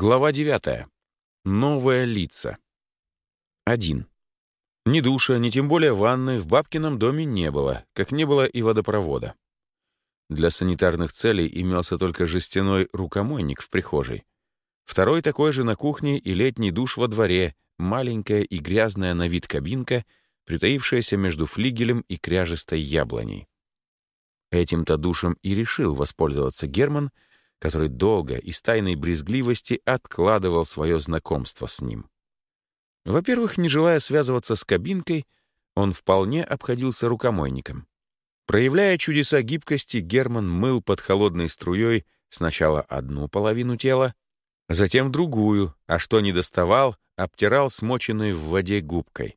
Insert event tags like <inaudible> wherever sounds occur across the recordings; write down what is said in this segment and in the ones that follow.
Глава 9. Новое лица. 1. Ни душа, ни тем более ванны в бабкином доме не было, как не было и водопровода. Для санитарных целей имелся только жестяной рукомойник в прихожей. Второй такой же на кухне и летний душ во дворе, маленькая и грязная на вид кабинка, притаившаяся между флигелем и кряжестой яблоней. Этим-то душем и решил воспользоваться Герман — который долго и с тайной брезгливости откладывал свое знакомство с ним. Во-первых, не желая связываться с кабинкой, он вполне обходился рукомойником. Проявляя чудеса гибкости, Герман мыл под холодной струей сначала одну половину тела, затем другую, а что не доставал, обтирал смоченной в воде губкой.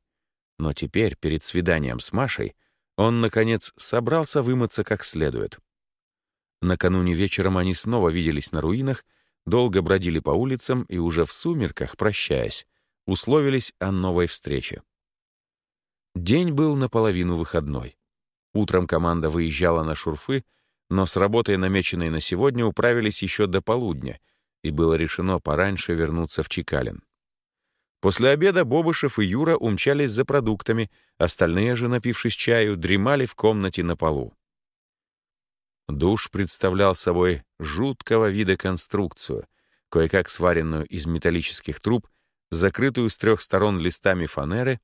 Но теперь, перед свиданием с Машей, он, наконец, собрался вымыться как следует — Накануне вечером они снова виделись на руинах, долго бродили по улицам и уже в сумерках, прощаясь, условились о новой встрече. День был наполовину выходной. Утром команда выезжала на шурфы, но с работой, намеченной на сегодня, управились еще до полудня, и было решено пораньше вернуться в Чекалин. После обеда Бобышев и Юра умчались за продуктами, остальные же, напившись чаю, дремали в комнате на полу. Душ представлял собой жуткого вида конструкцию, кое-как сваренную из металлических труб, закрытую с трех сторон листами фанеры,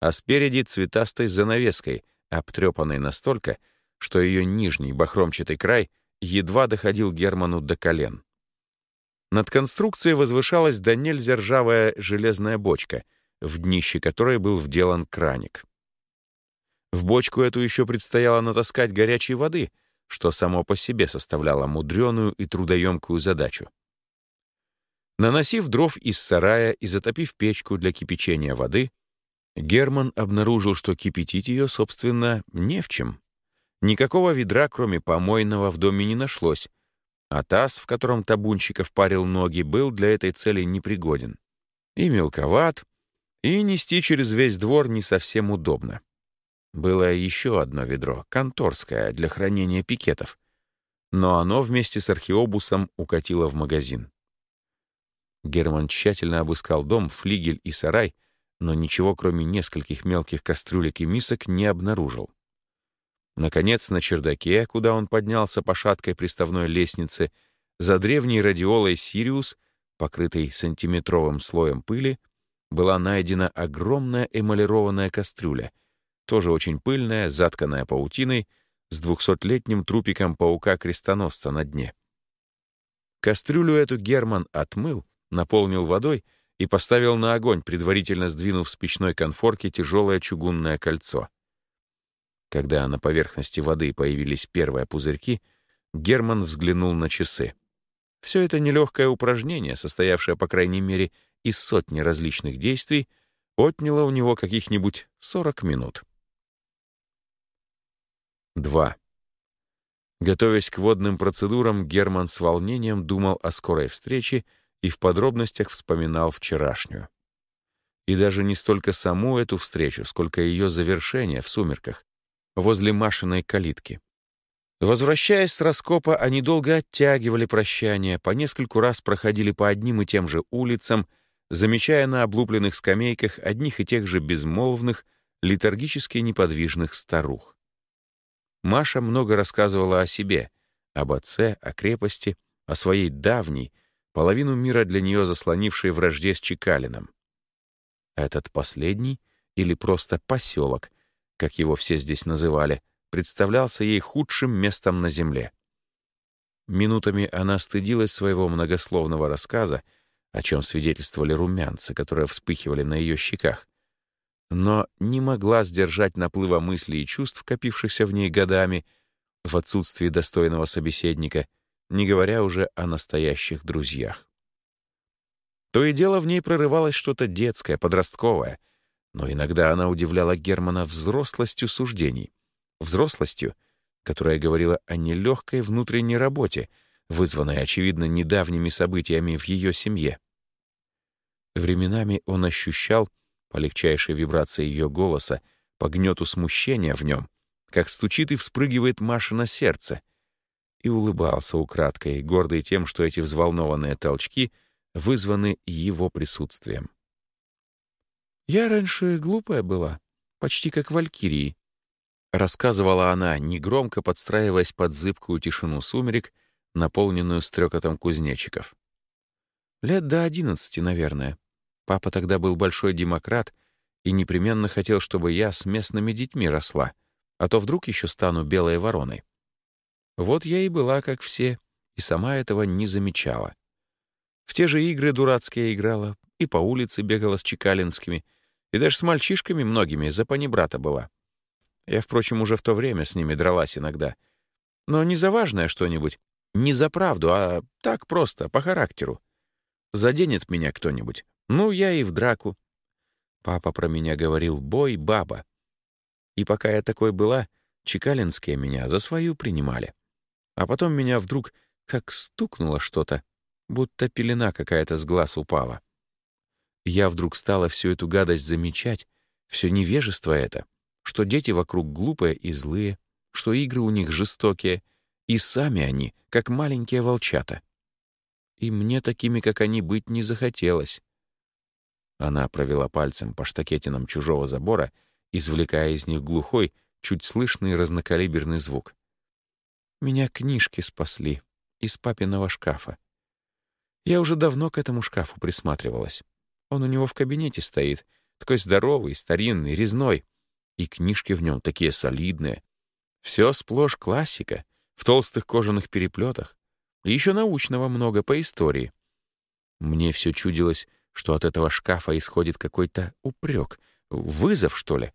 а спереди цветастой занавеской, обтрепанной настолько, что ее нижний бахромчатый край едва доходил Герману до колен. Над конструкцией возвышалась до нельзя ржавая железная бочка, в днище которой был вделан краник. В бочку эту еще предстояло натаскать горячей воды — что само по себе составляло мудреную и трудоемкую задачу. Наносив дров из сарая и затопив печку для кипячения воды, Герман обнаружил, что кипятить ее, собственно, не в чем. Никакого ведра, кроме помойного, в доме не нашлось, а таз, в котором Табунчиков парил ноги, был для этой цели непригоден. И мелковат, и нести через весь двор не совсем удобно. Было еще одно ведро, конторское, для хранения пикетов. Но оно вместе с археобусом укатило в магазин. Герман тщательно обыскал дом, флигель и сарай, но ничего, кроме нескольких мелких кастрюлек и мисок, не обнаружил. Наконец, на чердаке, куда он поднялся по шаткой приставной лестнице, за древней радиолой «Сириус», покрытой сантиметровым слоем пыли, была найдена огромная эмалированная кастрюля — тоже очень пыльная, затканная паутиной, с двухсотлетним трупиком паука-крестоносца на дне. Кастрюлю эту Герман отмыл, наполнил водой и поставил на огонь, предварительно сдвинув с печной конфорки тяжелое чугунное кольцо. Когда на поверхности воды появились первые пузырьки, Герман взглянул на часы. Все это нелегкое упражнение, состоявшее, по крайней мере, из сотни различных действий, отняло у него каких-нибудь 40 минут. 2. Готовясь к водным процедурам, Герман с волнением думал о скорой встрече и в подробностях вспоминал вчерашнюю. И даже не столько саму эту встречу, сколько ее завершение в сумерках, возле Машиной калитки. Возвращаясь с раскопа, они долго оттягивали прощание, по нескольку раз проходили по одним и тем же улицам, замечая на облупленных скамейках одних и тех же безмолвных, литургически неподвижных старух. Маша много рассказывала о себе, об отце, о крепости, о своей давней, половину мира для нее заслонившей вражде с Чекалином. Этот последний, или просто поселок, как его все здесь называли, представлялся ей худшим местом на земле. Минутами она стыдилась своего многословного рассказа, о чем свидетельствовали румянцы, которые вспыхивали на ее щеках, но не могла сдержать наплыва мыслей и чувств, копившихся в ней годами, в отсутствии достойного собеседника, не говоря уже о настоящих друзьях. То и дело в ней прорывалось что-то детское, подростковое, но иногда она удивляла Германа взрослостью суждений, взрослостью, которая говорила о нелегкой внутренней работе, вызванной, очевидно, недавними событиями в ее семье. Временами он ощущал, по легчайшей вибрации ее голоса, по гнету смущения в нем, как стучит и вспрыгивает Маша на сердце, и улыбался украдкой, гордый тем, что эти взволнованные толчки вызваны его присутствием. «Я раньше глупая была, почти как валькирии», — рассказывала она, негромко подстраиваясь под зыбкую тишину сумерек, наполненную стрекотом кузнечиков. «Лет до одиннадцати, наверное. Папа тогда был большой демократ и непременно хотел, чтобы я с местными детьми росла, а то вдруг еще стану белой вороной. Вот я и была, как все, и сама этого не замечала. В те же игры дурацкие играла, и по улице бегала с чекалинскими, и даже с мальчишками многими за панибрата была. Я, впрочем, уже в то время с ними дралась иногда. Но не за важное что-нибудь, не за правду, а так просто, по характеру. Заденет меня кто-нибудь. Ну, я и в драку. Папа про меня говорил «бой, баба». И пока я такой была, чекалинские меня за свою принимали. А потом меня вдруг как стукнуло что-то, будто пелена какая-то с глаз упала. Я вдруг стала всю эту гадость замечать, все невежество это, что дети вокруг глупые и злые, что игры у них жестокие, и сами они, как маленькие волчата. И мне такими, как они, быть не захотелось. Она провела пальцем по штакетинам чужого забора, извлекая из них глухой, чуть слышный разнокалиберный звук. Меня книжки спасли из папиного шкафа. Я уже давно к этому шкафу присматривалась. Он у него в кабинете стоит, такой здоровый, старинный, резной. И книжки в нем такие солидные. Все сплошь классика, в толстых кожаных переплетах. И еще научного много по истории. Мне все чудилось, что от этого шкафа исходит какой-то упрек, вызов, что ли.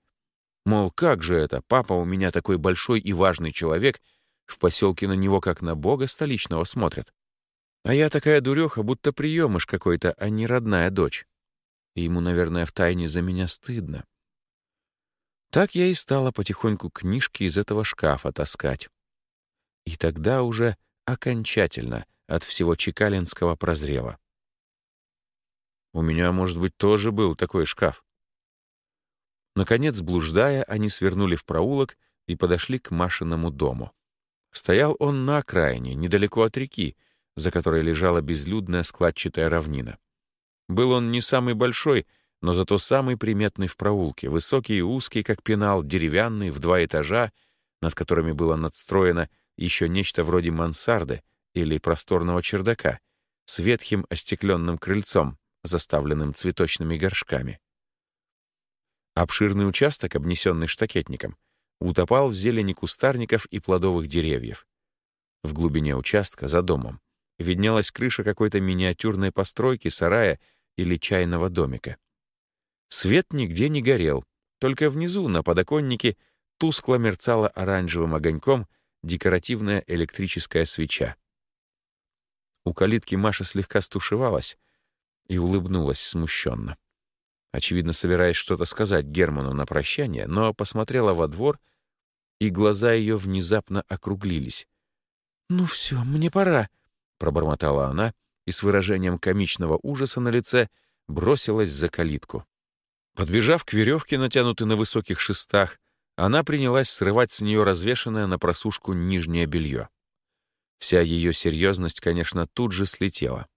Мол, как же это, папа у меня такой большой и важный человек, в поселке на него как на бога столичного смотрят. А я такая дуреха, будто приемыш какой-то, а не родная дочь и ему, наверное, втайне за меня стыдно. Так я и стала потихоньку книжки из этого шкафа таскать. И тогда уже окончательно от всего Чекалинского прозрела. У меня, может быть, тоже был такой шкаф. Наконец, блуждая, они свернули в проулок и подошли к Машиному дому. Стоял он на окраине, недалеко от реки, за которой лежала безлюдная складчатая равнина. Был он не самый большой, но зато самый приметный в проулке, высокий и узкий, как пенал, деревянный, в два этажа, над которыми было надстроено еще нечто вроде мансарды или просторного чердака с ветхим остекленным крыльцом, заставленным цветочными горшками. Обширный участок, обнесенный штакетником, утопал в зелени кустарников и плодовых деревьев. В глубине участка, за домом, виднелась крыша какой-то миниатюрной постройки, сарая или чайного домика. Свет нигде не горел, только внизу, на подоконнике, тускло мерцала оранжевым огоньком декоративная электрическая свеча. У калитки Маша слегка стушевалась и улыбнулась смущенно. Очевидно, собираясь что-то сказать Герману на прощание, но посмотрела во двор, и глаза ее внезапно округлились. «Ну все, мне пора», — пробормотала она, — и с выражением комичного ужаса на лице бросилась за калитку. Подбежав к веревке, натянутой на высоких шестах, она принялась срывать с нее развешанное на просушку нижнее белье. Вся ее серьезность, конечно, тут же слетела.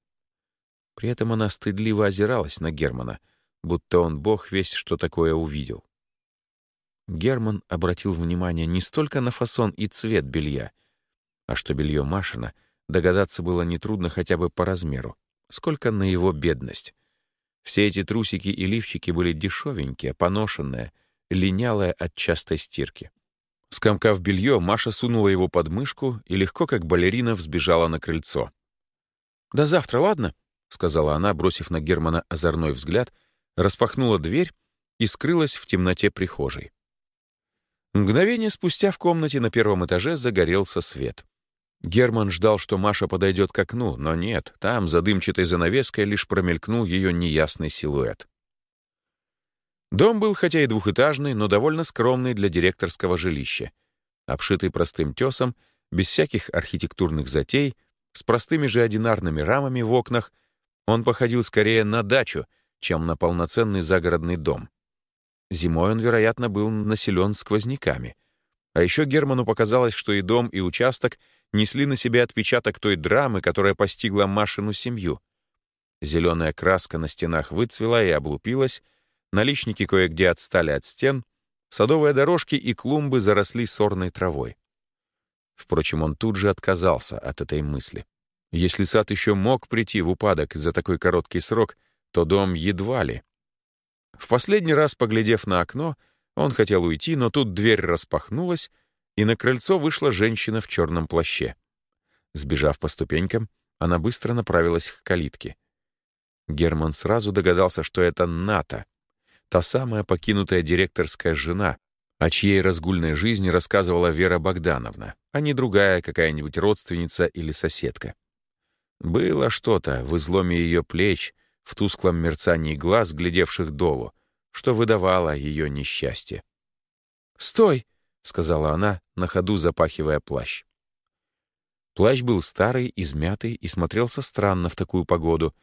При этом она стыдливо озиралась на Германа, будто он бог весь что такое увидел. Герман обратил внимание не столько на фасон и цвет белья, а что белье Машина — Догадаться было нетрудно хотя бы по размеру, сколько на его бедность. Все эти трусики и лифчики были дешевенькие, поношенные, линялые от частой стирки. Скомкав белье, Маша сунула его под мышку и легко, как балерина, взбежала на крыльцо. «До завтра, ладно?» — сказала она, бросив на Германа озорной взгляд, распахнула дверь и скрылась в темноте прихожей. Мгновение спустя в комнате на первом этаже загорелся свет. Герман ждал, что Маша подойдет к окну, но нет, там, за дымчатой занавеской, лишь промелькнул ее неясный силуэт. Дом был хотя и двухэтажный, но довольно скромный для директорского жилища. Обшитый простым тесом, без всяких архитектурных затей, с простыми же одинарными рамами в окнах, он походил скорее на дачу, чем на полноценный загородный дом. Зимой он, вероятно, был населен сквозняками. А еще Герману показалось, что и дом, и участок — несли на себе отпечаток той драмы, которая постигла Машину семью. Зеленая краска на стенах выцвела и облупилась, наличники кое-где отстали от стен, садовые дорожки и клумбы заросли сорной травой. Впрочем, он тут же отказался от этой мысли. Если сад еще мог прийти в упадок за такой короткий срок, то дом едва ли. В последний раз, поглядев на окно, он хотел уйти, но тут дверь распахнулась, и на крыльцо вышла женщина в черном плаще. Сбежав по ступенькам, она быстро направилась к калитке. Герман сразу догадался, что это Ната, та самая покинутая директорская жена, о чьей разгульной жизни рассказывала Вера Богдановна, а не другая какая-нибудь родственница или соседка. Было что-то в изломе ее плеч, в тусклом мерцании глаз, глядевших долу, что выдавало ее несчастье. «Стой!» — сказала она, на ходу запахивая плащ. Плащ был старый, измятый и смотрелся странно в такую погоду.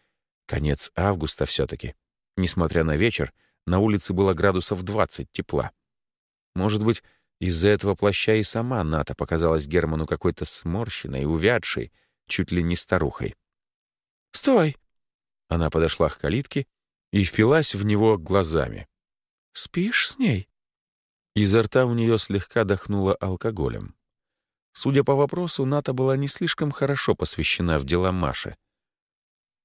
Конец августа все-таки. Несмотря на вечер, на улице было градусов 20 тепла. Может быть, из-за этого плаща и сама Ната показалась Герману какой-то сморщенной, увядшей, чуть ли не старухой. «Стой!» Она подошла к калитке и впилась в него глазами. «Спишь с ней?» Изо рта у нее слегка дохнуло алкоголем. Судя по вопросу, Ната была не слишком хорошо посвящена в дела Маши.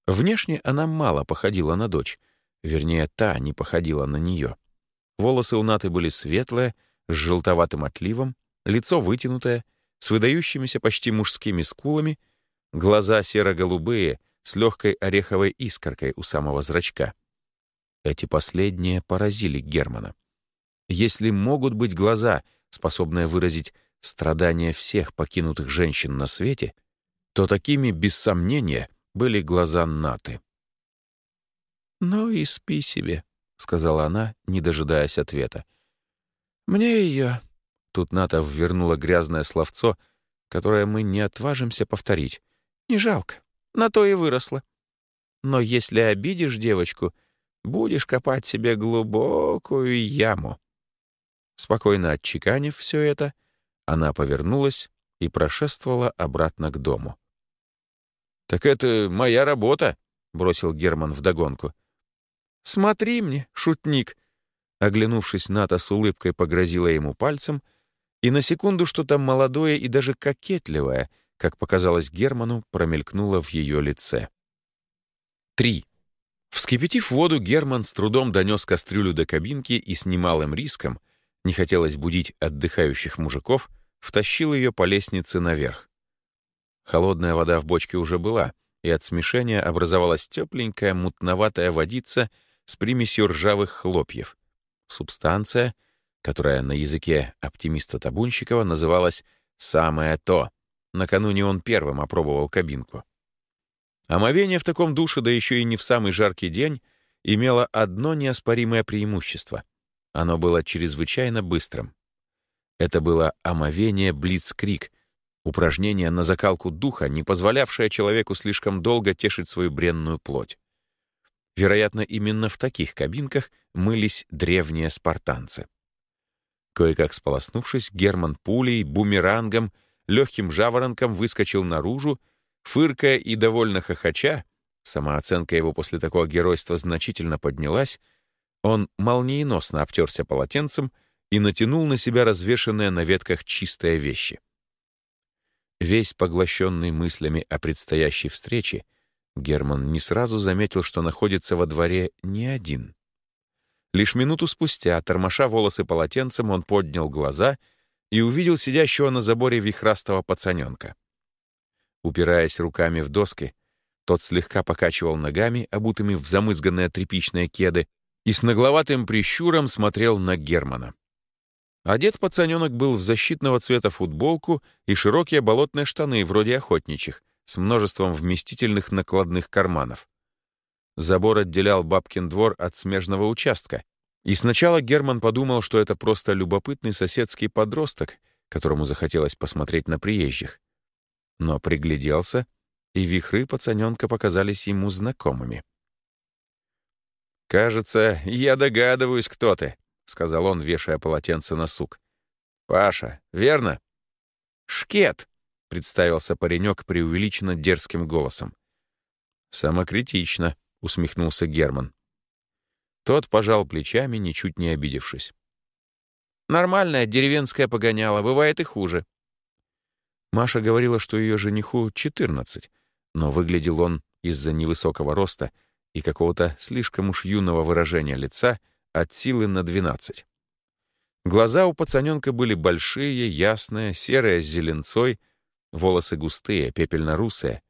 Внешне она мало походила на дочь, вернее, та не походила на нее. Волосы у Наты были светлые, с желтоватым отливом, лицо вытянутое, с выдающимися почти мужскими скулами, глаза серо-голубые, с легкой ореховой искоркой у самого зрачка. Эти последние поразили Германа. Если могут быть глаза, способные выразить страдания всех покинутых женщин на свете, то такими, без сомнения, были глаза Наты. «Ну и спи себе», — сказала она, не дожидаясь ответа. «Мне ее...» Тут Ната ввернула грязное словцо, которое мы не отважимся повторить. «Не жалко. На то и выросла. Но если обидишь девочку, будешь копать себе глубокую яму». Спокойно отчеканив все это, она повернулась и прошествовала обратно к дому. «Так это моя работа», — бросил Герман вдогонку. «Смотри мне, шутник!» Оглянувшись, Ната с улыбкой погрозила ему пальцем, и на секунду что-то молодое и даже кокетливое, как показалось Герману, промелькнуло в ее лице. Три. Вскипятив воду, Герман с трудом донес кастрюлю до кабинки и с немалым риском, не хотелось будить отдыхающих мужиков, втащил ее по лестнице наверх. Холодная вода в бочке уже была, и от смешения образовалась тепленькая мутноватая водица — с примесью ржавых хлопьев. Субстанция, которая на языке оптимиста Табунщикова называлась «самое то». Накануне он первым опробовал кабинку. Омовение в таком душе, да еще и не в самый жаркий день, имело одно неоспоримое преимущество. Оно было чрезвычайно быстрым. Это было омовение Блицкрик, упражнение на закалку духа, не позволявшее человеку слишком долго тешить свою бренную плоть. Вероятно, именно в таких кабинках мылись древние спартанцы. Кое-как сполоснувшись, Герман пулей, бумерангом, легким жаворонком выскочил наружу, фыркая и довольно хохоча, самооценка его после такого геройства значительно поднялась, он молниеносно обтерся полотенцем и натянул на себя развешанные на ветках чистые вещи. Весь поглощенный мыслями о предстоящей встрече, Герман не сразу заметил, что находится во дворе не один. Лишь минуту спустя, тормоша волосы полотенцем, он поднял глаза и увидел сидящего на заборе вихрастого пацаненка. Упираясь руками в доски, тот слегка покачивал ногами, обутыми в замызганные тряпичные кеды, и с нагловатым прищуром смотрел на Германа. Одет пацаненок был в защитного цвета футболку и широкие болотные штаны, вроде охотничьих, с множеством вместительных накладных карманов. Забор отделял бабкин двор от смежного участка, и сначала Герман подумал, что это просто любопытный соседский подросток, которому захотелось посмотреть на приезжих. Но пригляделся, и вихры пацаненка показались ему знакомыми. «Кажется, я догадываюсь, кто ты», — сказал он, вешая полотенце на сук. «Паша, верно?» «Шкет», представился паренек преувеличенно дерзким голосом. «Самокритично», усмехнулся Герман. Тот пожал плечами, ничуть не обидевшись. «Нормальная деревенская погоняла, бывает и хуже». Маша говорила, что ее жениху 14, но выглядел он из-за невысокого роста и какого-то слишком уж юного выражения лица от силы на 12. Глаза у пацаненка были большие, ясные, серые с зеленцой, волосы густые, пепельно-русые,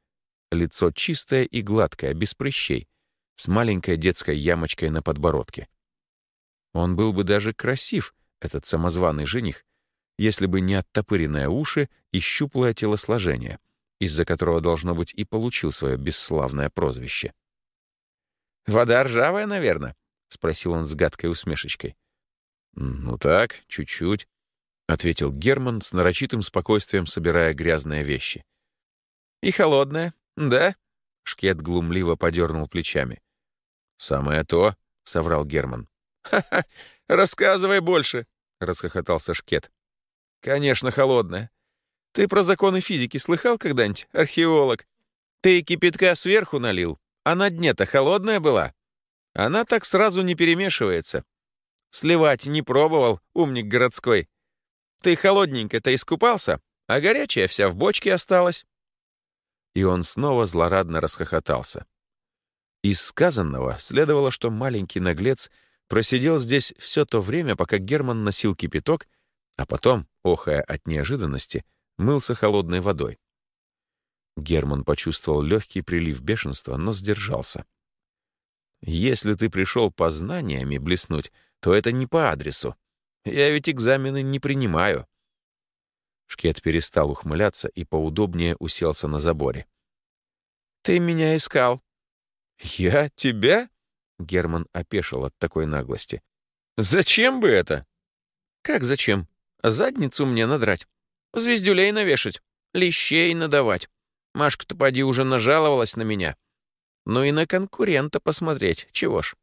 лицо чистое и гладкое, без прыщей, с маленькой детской ямочкой на подбородке. Он был бы даже красив, этот самозваный жених, если бы не оттопыренные уши и щуплое телосложение, из-за которого, должно быть, и получил свое бесславное прозвище. «Вода ржавая, наверное?» — спросил он с гадкой усмешечкой. «Ну так, чуть-чуть», — ответил Герман с нарочитым спокойствием, собирая грязные вещи. «И холодная, да?» — Шкет глумливо подернул плечами. «Самое то», — соврал Герман. «Ха-ха, рассказывай больше», — расхохотался Шкет. «Конечно, холодная. Ты про законы физики слыхал когда-нибудь, археолог? Ты кипятка сверху налил, а на дне-то холодная была. Она так сразу не перемешивается. Сливать не пробовал, умник городской. Ты холодненько-то искупался, а горячая вся в бочке осталась». И он снова злорадно расхохотался. Из сказанного следовало, что маленький наглец просидел здесь все то время, пока Герман носил кипяток, а потом, охая от неожиданности, мылся холодной водой. Герман почувствовал легкий прилив бешенства, но сдержался. «Если ты пришел по знаниями блеснуть, то это не по адресу. Я ведь экзамены не принимаю». Шкет перестал ухмыляться и поудобнее уселся на заборе. «Ты меня искал», «Я? Тебя?» Герман опешил от такой наглости. «Зачем бы это?» «Как зачем? Задницу мне надрать, звездюлей навешать, лещей надавать. Машка-то поди уже нажаловалась на меня. Ну и на конкурента посмотреть, чего ж?»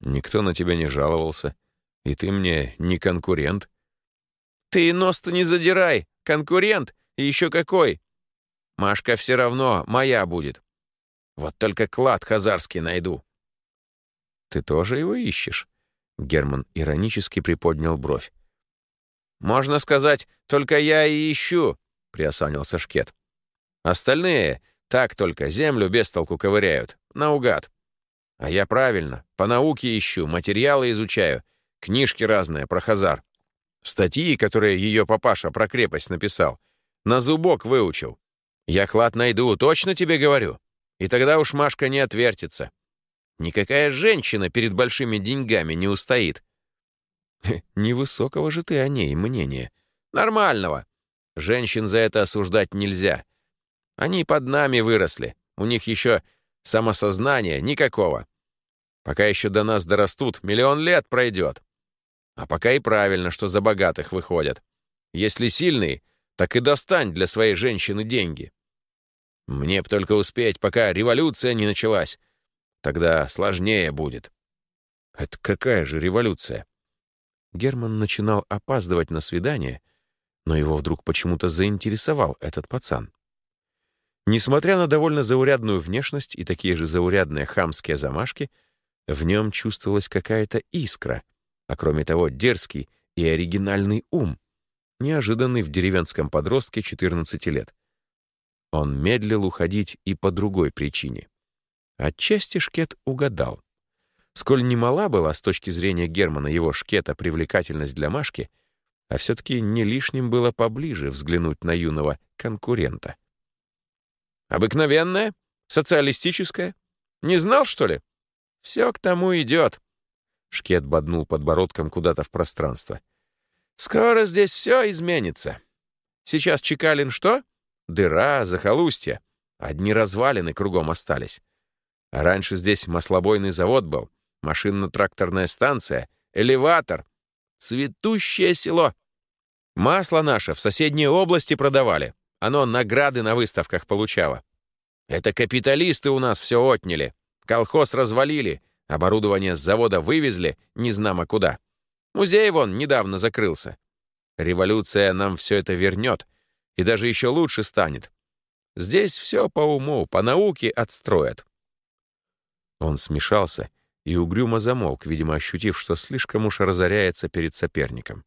«Никто на тебя не жаловался, и ты мне не конкурент». «Ты нос-то не задирай, конкурент, и еще какой!» «Машка все равно моя будет. Вот только клад хазарский найду». «Ты тоже его ищешь?» Герман иронически приподнял бровь. «Можно сказать, только я и ищу», — приосанился Шкет. «Остальные так только землю без толку ковыряют, наугад. А я правильно, по науке ищу, материалы изучаю, книжки разные про Хазар. Статьи, которые ее папаша про крепость написал, на зубок выучил. Я клад найду, точно тебе говорю. И тогда уж Машка не отвертится. Никакая женщина перед большими деньгами не устоит. <laughs> Невысокого же ты о ней мнения. Нормального. Женщин за это осуждать нельзя. Они под нами выросли. У них еще самосознания никакого. Пока еще до нас дорастут, миллион лет пройдет. А пока и правильно, что за богатых выходят. Если сильный, так и достань для своей женщины деньги. Мне б только успеть, пока революция не началась. Тогда сложнее будет. Это какая же революция? Герман начинал опаздывать на свидание, но его вдруг почему-то заинтересовал этот пацан. Несмотря на довольно заурядную внешность и такие же заурядные хамские замашки, в нем чувствовалась какая-то искра, а кроме того дерзкий и оригинальный ум, неожиданный в деревенском подростке 14 лет. Он медлил уходить и по другой причине. Отчасти Шкет угадал. Сколь немала была с точки зрения Германа его Шкета привлекательность для Машки, а все-таки не лишним было поближе взглянуть на юного конкурента. «Обыкновенная? Социалистическая? Не знал, что ли? Все к тому идет». Шкет боднул подбородком куда-то в пространство. «Скоро здесь все изменится. Сейчас Чекалин что? Дыра, захолустье. Одни развалины кругом остались. А раньше здесь маслобойный завод был, машинно-тракторная станция, элеватор. Цветущее село. Масло наше в соседней области продавали. Оно награды на выставках получало. Это капиталисты у нас все отняли. Колхоз развалили, оборудование с завода вывезли, не знамо куда. Музей вон недавно закрылся. Революция нам все это вернет, и даже еще лучше станет. Здесь все по уму, по науке отстроят. Он смешался и угрюмо замолк, видимо, ощутив, что слишком уж разоряется перед соперником.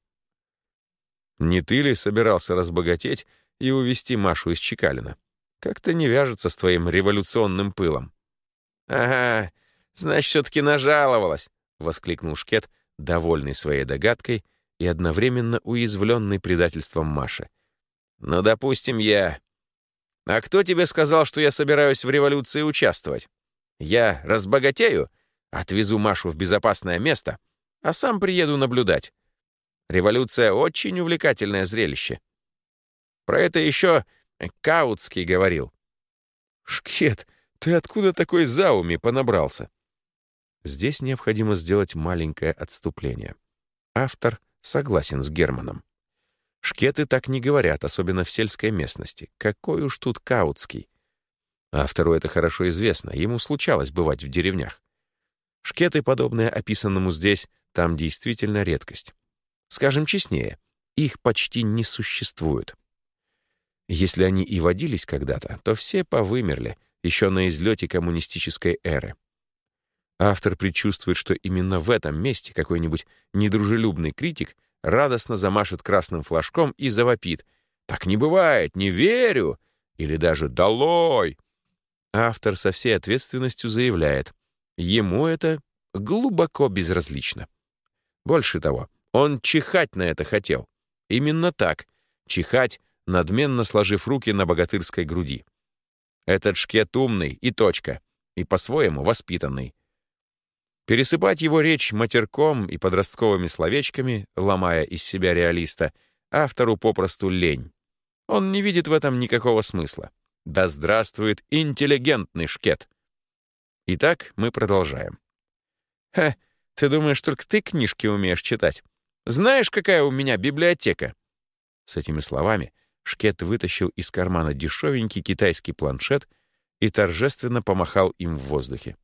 «Не ты ли собирался разбогатеть и увести Машу из Чекалина? Как-то не вяжется с твоим революционным пылом». «Ага, значит, все-таки нажаловалась», — воскликнул Шкет, довольный своей догадкой и одновременно уязвленный предательством Маши. «Ну, допустим, я. А кто тебе сказал, что я собираюсь в революции участвовать? Я разбогатею, отвезу Машу в безопасное место, а сам приеду наблюдать. Революция — очень увлекательное зрелище. Про это еще Каутский говорил. «Шкет, ты откуда такой зауми понабрался?» Здесь необходимо сделать маленькое отступление. Автор согласен с Германом. Шкеты так не говорят, особенно в сельской местности. Какой уж тут Каутский. Автору это хорошо известно, ему случалось бывать в деревнях. Шкеты, подобные описанному здесь, там действительно редкость. Скажем честнее, их почти не существует. Если они и водились когда-то, то все повымерли, еще на излете коммунистической эры. Автор предчувствует, что именно в этом месте какой-нибудь недружелюбный критик радостно замашет красным флажком и завопит «Так не бывает, не верю!» или даже «Долой!» Автор со всей ответственностью заявляет, ему это глубоко безразлично. Больше того, он чихать на это хотел. Именно так, чихать, надменно сложив руки на богатырской груди. Этот шкет умный и точка, и по-своему воспитанный. Пересыпать его речь матерком и подростковыми словечками, ломая из себя реалиста, автору попросту лень. Он не видит в этом никакого смысла. Да здравствует интеллигентный шкет! Итак, мы продолжаем. Ха, ты думаешь, только ты книжки умеешь читать? Знаешь, какая у меня библиотека? С этими словами Шкет вытащил из кармана дешевенький китайский планшет и торжественно помахал им в воздухе.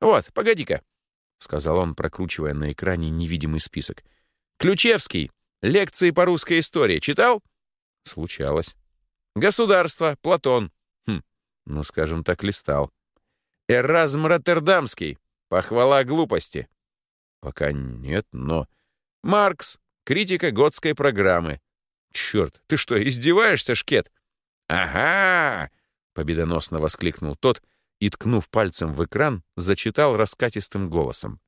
«Вот, погоди-ка», — сказал он, прокручивая на экране невидимый список. «Ключевский. Лекции по русской истории. Читал?» «Случалось». «Государство. Платон. Ну, скажем так, листал. Эразм Роттердамский. Похвала глупости. Пока нет, но... Маркс. Критика готской программы. Черт, ты что, издеваешься, Шкет? Ага! Победоносно воскликнул тот и, ткнув пальцем в экран, зачитал раскатистым голосом.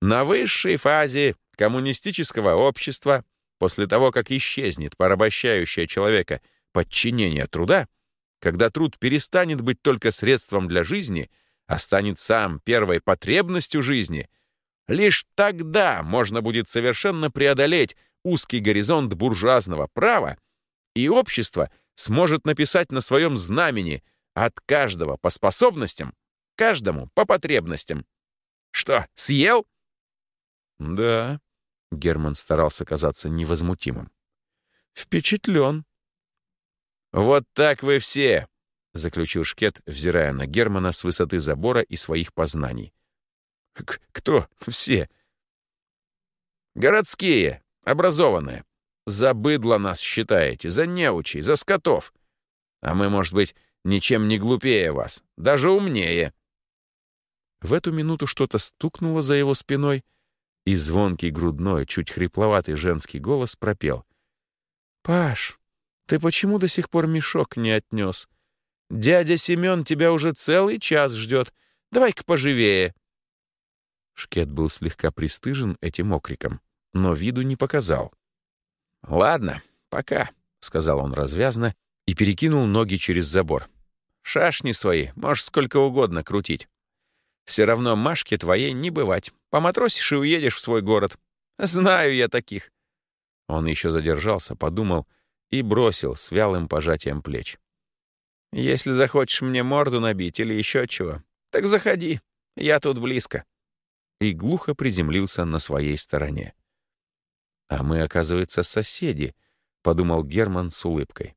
На высшей фазе коммунистического общества, после того, как исчезнет порабощающее человека подчинение труда, когда труд перестанет быть только средством для жизни, а станет сам первой потребностью жизни, лишь тогда можно будет совершенно преодолеть узкий горизонт буржуазного права, и общество сможет написать на своем знамени от каждого по способностям, каждому по потребностям. Что, съел? Да, Герман старался казаться невозмутимым. Впечатлен. «Вот так вы все!» — заключил Шкет, взирая на Германа с высоты забора и своих познаний. К «Кто все?» «Городские, образованные. За быдло нас считаете, за неучей, за скотов. А мы, может быть, ничем не глупее вас, даже умнее». В эту минуту что-то стукнуло за его спиной, и звонкий грудной, чуть хрипловатый женский голос пропел. «Паш, ты почему до сих пор мешок не отнес? Дядя Семен тебя уже целый час ждет. Давай-ка поживее». Шкет был слегка пристыжен этим окриком, но виду не показал. «Ладно, пока», — сказал он развязно и перекинул ноги через забор. «Шашни свои можешь сколько угодно крутить. Все равно Машке твоей не бывать. Поматросишь и уедешь в свой город. Знаю я таких». Он еще задержался, подумал — и бросил с вялым пожатием плеч. «Если захочешь мне морду набить или еще чего, так заходи, я тут близко». И глухо приземлился на своей стороне. «А мы, оказывается, соседи», — подумал Герман с улыбкой.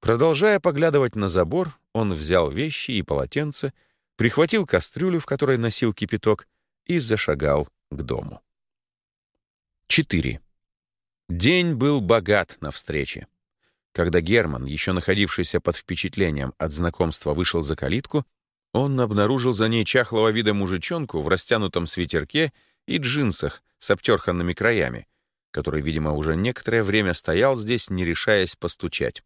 Продолжая поглядывать на забор, он взял вещи и полотенце, прихватил кастрюлю, в которой носил кипяток, и зашагал к дому. 4. День был богат на встрече. Когда Герман, еще находившийся под впечатлением от знакомства, вышел за калитку, Он обнаружил за ней чахлого вида мужичонку в растянутом свитерке и джинсах с обтерханными краями, который, видимо, уже некоторое время стоял здесь, не решаясь постучать.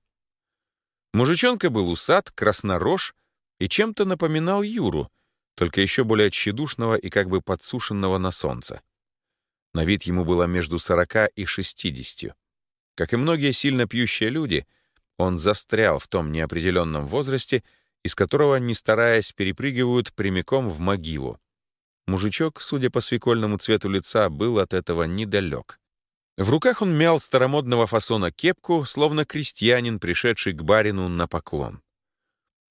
Мужичонка был усат, краснорож и чем-то напоминал Юру, только еще более тщедушного и как бы подсушенного на солнце. На вид ему было между 40 и 60. Как и многие сильно пьющие люди, он застрял в том неопределенном возрасте, из которого, не стараясь, перепрыгивают прямиком в могилу. Мужичок, судя по свекольному цвету лица, был от этого недалек. В руках он мял старомодного фасона кепку, словно крестьянин, пришедший к барину на поклон.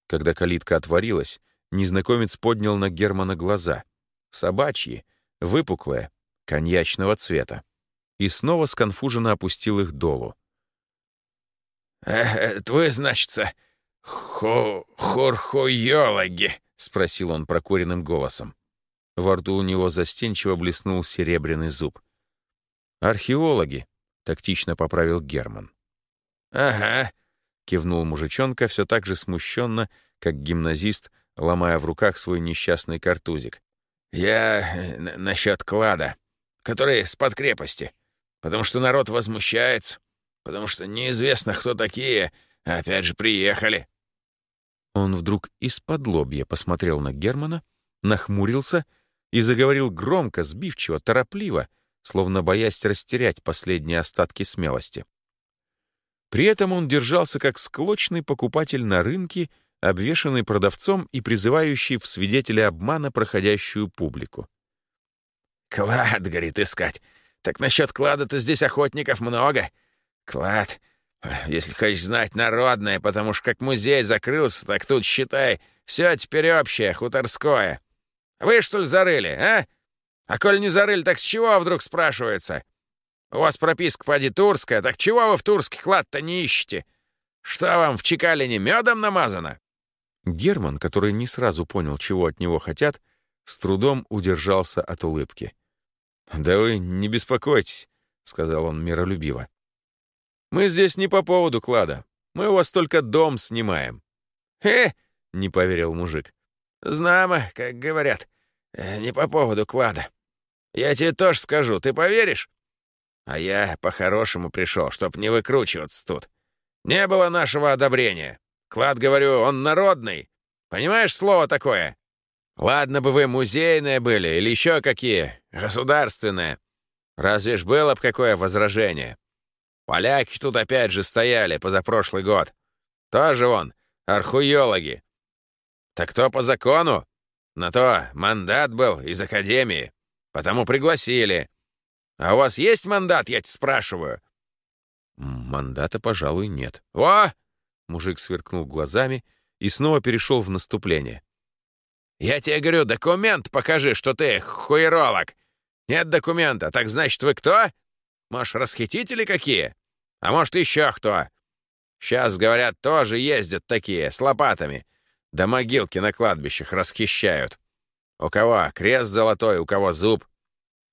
Когда калитка отворилась, незнакомец поднял на Германа глаза. Собачьи, выпуклые, коньячного цвета. И снова сконфуженно опустил их долу. «Э, «Это вы, значится, хо хорхойологи?» — спросил он прокуренным голосом. Во рту у него застенчиво блеснул серебряный зуб. «Археологи», — тактично поправил Герман. «Ага», — кивнул мужичонка все так же смущенно, как гимназист, ломая в руках свой несчастный картузик. «Я э, насчет клада, который с-под крепости, потому что народ возмущается, потому что неизвестно, кто такие, а опять же приехали». Он вдруг из-под лобья посмотрел на Германа, нахмурился и заговорил громко, сбивчиво, торопливо, словно боясь растерять последние остатки смелости. При этом он держался как склочный покупатель на рынке обвешанный продавцом и призывающий в свидетели обмана проходящую публику. «Клад, — говорит, — искать. Так насчет клада-то здесь охотников много. Клад, если хочешь знать, народное, потому что как музей закрылся, так тут, считай, все теперь общее, хуторское. Вы, что ли, зарыли, а? А коль не зарыли, так с чего вдруг спрашивается? У вас прописка поди турская, так чего вы в турский клад-то не ищете? Что вам в Чекалине медом намазано?» Герман, который не сразу понял, чего от него хотят, с трудом удержался от улыбки. «Да вы не беспокойтесь», — сказал он миролюбиво. «Мы здесь не по поводу клада. Мы у вас только дом снимаем». «Хе!» — не поверил мужик. «Знамо, как говорят, э, не по поводу клада. Я тебе тоже скажу, ты поверишь? А я по-хорошему пришел, чтоб не выкручиваться тут. Не было нашего одобрения. Клад, говорю, он народный. Понимаешь слово такое? Ладно бы вы музейные были или еще какие, государственные. Разве ж было б какое возражение? Поляки тут опять же стояли позапрошлый год. Тоже он, архуеологи. Так кто по закону? На то мандат был из академии. Потому пригласили. А у вас есть мандат, я тебя спрашиваю? Мандата, пожалуй, нет. О, Мужик сверкнул глазами и снова перешел в наступление. «Я тебе говорю, документ покажи, что ты хуеролог. Нет документа, так значит, вы кто? Может, расхитители какие? А может, еще кто? Сейчас, говорят, тоже ездят такие, с лопатами. До могилки на кладбищах расхищают. У кого крест золотой, у кого зуб.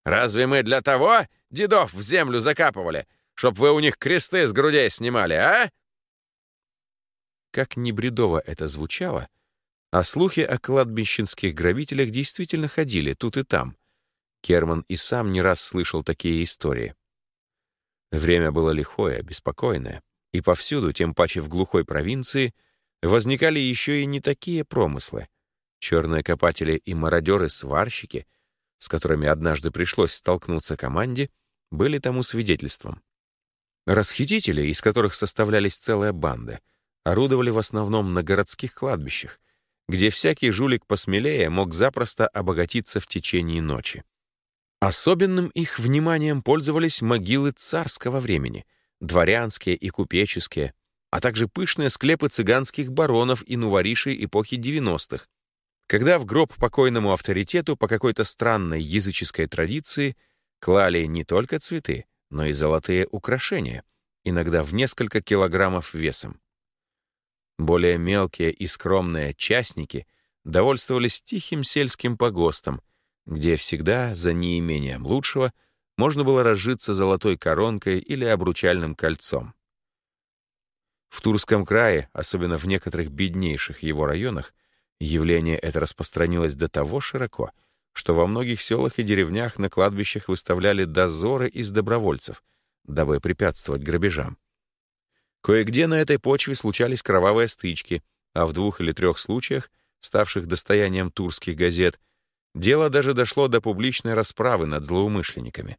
Разве мы для того дедов в землю закапывали, чтоб вы у них кресты с грудей снимали, а? Как ни бредово это звучало, а слухи о кладбищенских грабителях действительно ходили тут и там. Керман и сам не раз слышал такие истории. Время было лихое, беспокойное, и повсюду, тем паче в глухой провинции, возникали еще и не такие промыслы. Черные копатели и мародеры-сварщики, с которыми однажды пришлось столкнуться команде, были тому свидетельством. Расхитители, из которых составлялись целые банды — орудовали в основном на городских кладбищах, где всякий жулик посмелее мог запросто обогатиться в течение ночи. Особенным их вниманием пользовались могилы царского времени, дворянские и купеческие, а также пышные склепы цыганских баронов и нуворишей эпохи 90-х, когда в гроб покойному авторитету по какой-то странной языческой традиции клали не только цветы, но и золотые украшения, иногда в несколько килограммов весом. Более мелкие и скромные частники довольствовались тихим сельским погостом, где всегда, за неимением лучшего, можно было разжиться золотой коронкой или обручальным кольцом. В Турском крае, особенно в некоторых беднейших его районах, Явление это распространилось до того широко, что во многих селах и деревнях на кладбищах выставляли дозоры из добровольцев, дабы препятствовать грабежам. Кое-где на этой почве случались кровавые стычки, а в двух или трех случаях, ставших достоянием турских газет, дело даже дошло до публичной расправы над злоумышленниками.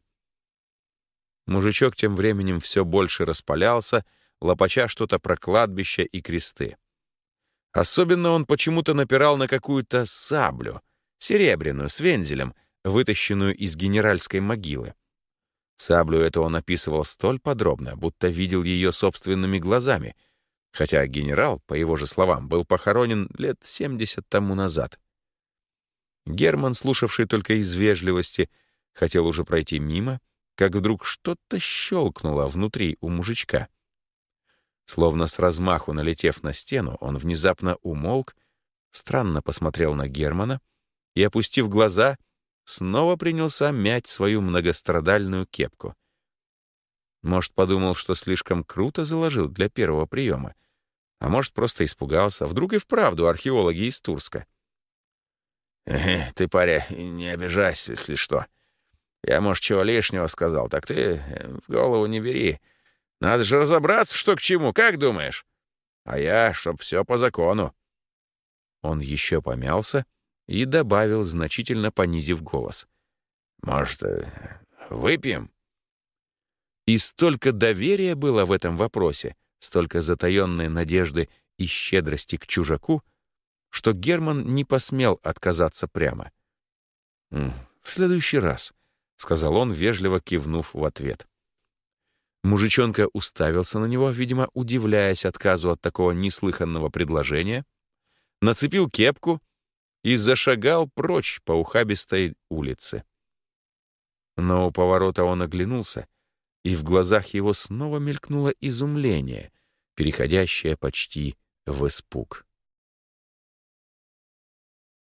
Мужичок тем временем все больше распалялся, лопача что-то про кладбище и кресты. Особенно он почему-то напирал на какую-то саблю, серебряную, с вензелем, вытащенную из генеральской могилы. Саблю эту он описывал столь подробно, будто видел ее собственными глазами, хотя генерал, по его же словам, был похоронен лет 70 тому назад. Герман, слушавший только из вежливости, хотел уже пройти мимо, как вдруг что-то щелкнуло внутри у мужичка. Словно с размаху налетев на стену, он внезапно умолк, странно посмотрел на Германа и, опустив глаза, — снова принялся мять свою многострадальную кепку. Может, подумал, что слишком круто заложил для первого приема. А может, просто испугался. Вдруг и вправду археологи из Турска. «Э, «Ты, паря, не обижайся, если что. Я, может, чего лишнего сказал, так ты э, в голову не бери. Надо же разобраться, что к чему, как думаешь? А я, чтоб все по закону». Он еще помялся, и добавил, значительно понизив голос. «Может, э, выпьем?» И столько доверия было в этом вопросе, столько затаенной надежды и щедрости к чужаку, что Герман не посмел отказаться прямо. «В следующий раз», — сказал он, вежливо кивнув в ответ. Мужичонка уставился на него, видимо, удивляясь отказу от такого неслыханного предложения, нацепил кепку и зашагал прочь по ухабистой улице. Но у поворота он оглянулся, и в глазах его снова мелькнуло изумление, переходящее почти в испуг.